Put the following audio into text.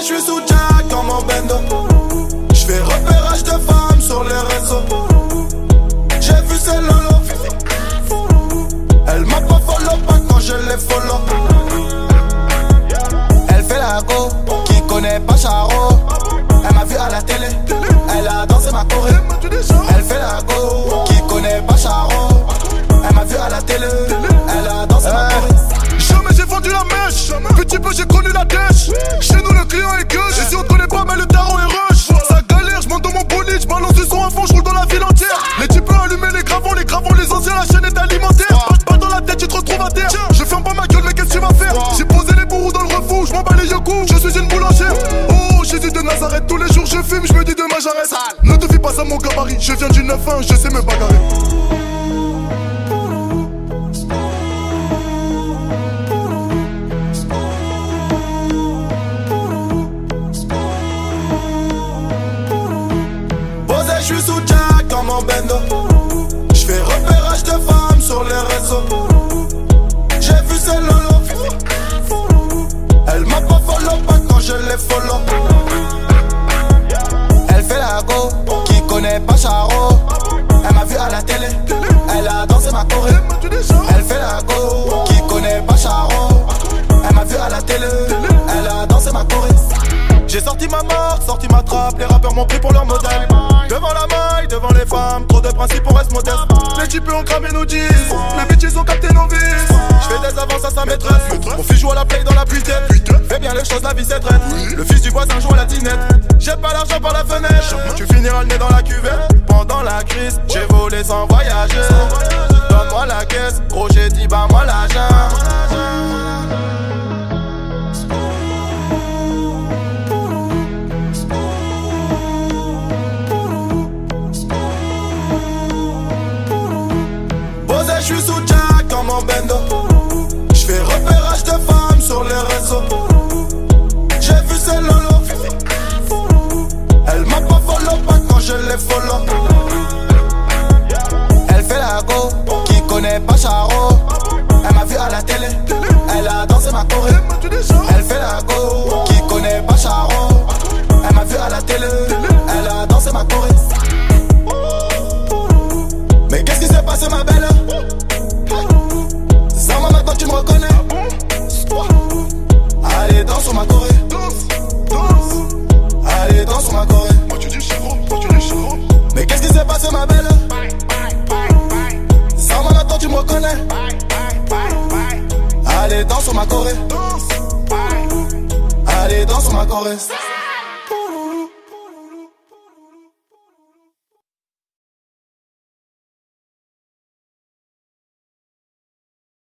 je suis sous Jack dans mon bendo. Je fais repérage de femmes sur les réseaux. J'ai vu ses lolo. Elle m'a pas follow pas quand je les follow. Elle fait la go, qui connaît pas Charo. Elle m'a vu à la télé, elle a dansé ma choré. Elle fait la go, qui connaît pas Charo. Elle m'a vu à la télé, elle a dansé ma choré. Jamais j'ai vendu la mèche, petit peu j'ai connu la dèche. Client est. Et si on pas, mais le tarot est rush. Ça galère, je monte dans mon bolide, je balance du son à fond, je roule dans la ville entière. Les types allumer les gravons, les gravons, les anciens, la chaîne est alimentaire. Pas dans la tête, tu te retrouves à terre. Je ferme pas ma gueule, mais qu'est-ce que tu vas faire? J'ai posé les bourreaux dans le refou, je m'en bats les yokous, je suis une boulangère. Oh, Jésus de Nazareth, tous les jours je fume, je me dis demain j'arrête. Ne te fie pas à mon gabarit, je viens du 9-1, je sais me bagarrer. Mon bendo. Je fais repérage de femmes sur les réseaux. J'ai vu ces lolo. Elle m'a pas follow pas quand je les follow. Elle fait la go, qui connaît pas Charo. Elle m'a vu à la télé, elle a dansé ma choré. Sorti ma trappe, les rappeurs m'ont pris pour leur modèle. Devant la maille, devant les femmes, trop de principes, on reste modeste. Les types ont cramé nos jeans, les bitches ont capté nos vices. J'fais des avances à sa maîtresse, mon fils joue à la play dans la puitaine. Fais bien les choses, la vie c'est traite. Le fils du voisin joue à la dinette. J'ai pas l'argent par la fenêtre, tu finiras le nez dans la cuvette. Pendant la crise, j'ai volé sans voyager. Donne-moi la caisse, gros j'ai dit bah moi l'argent. À la télé, elle a dansé ma choré. Elle fait la go, qui connaît pas Charo. Elle m'a vu à la télé, elle a dansé ma choré. Mais qu'est-ce qui s'est passé ma belle? Moi maintenant tu me reconnais Allez danse sur ma choré Allez danse sur ma choré. Mais qu'est-ce qui s'est passé ma belle? Moi maintenant tu me reconnais Allez danse sur ma choré Allez danse sur ma choré